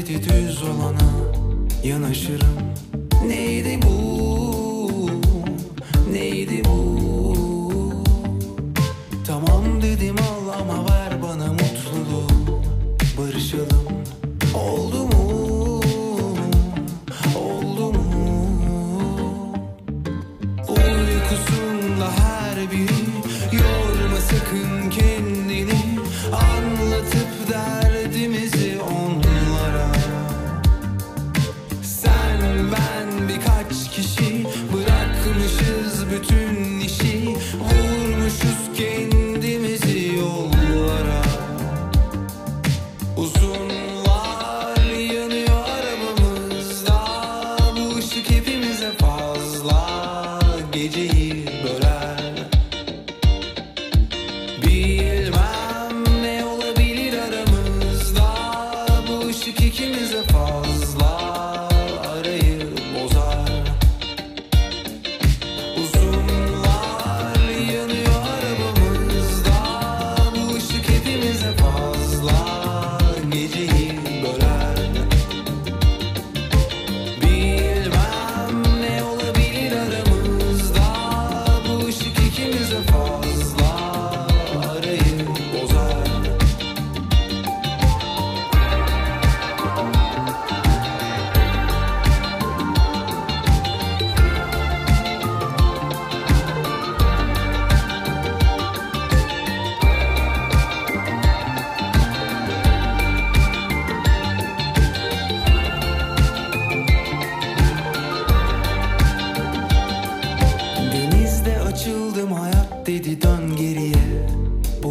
Hareketi düz olana yanaşırım? Neydi bu, neydi bu? Tamam dedim al ama Vermişiz bütün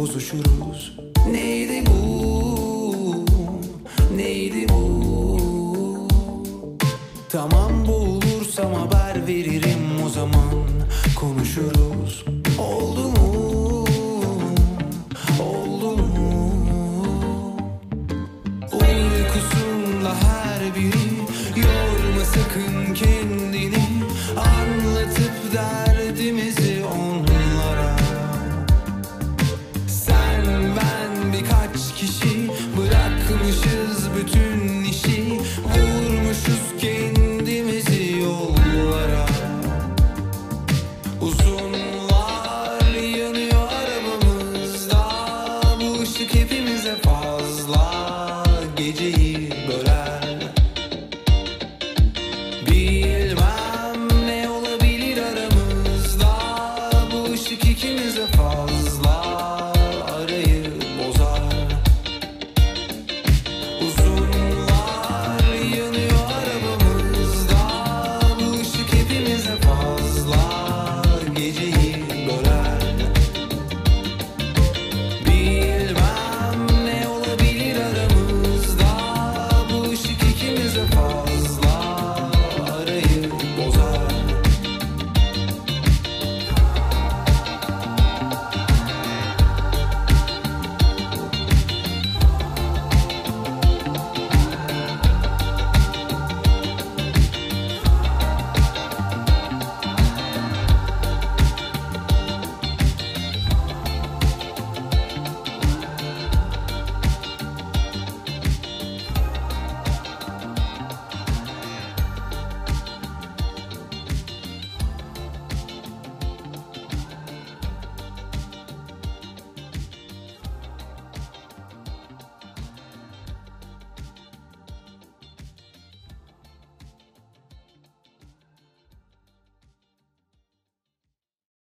bozuşuruz Neydi bu? Neydi bu? Tamam bulursam haber veririm o zaman konuşuruz Oldu mu? Oldu mu? Uykusunda her biri Be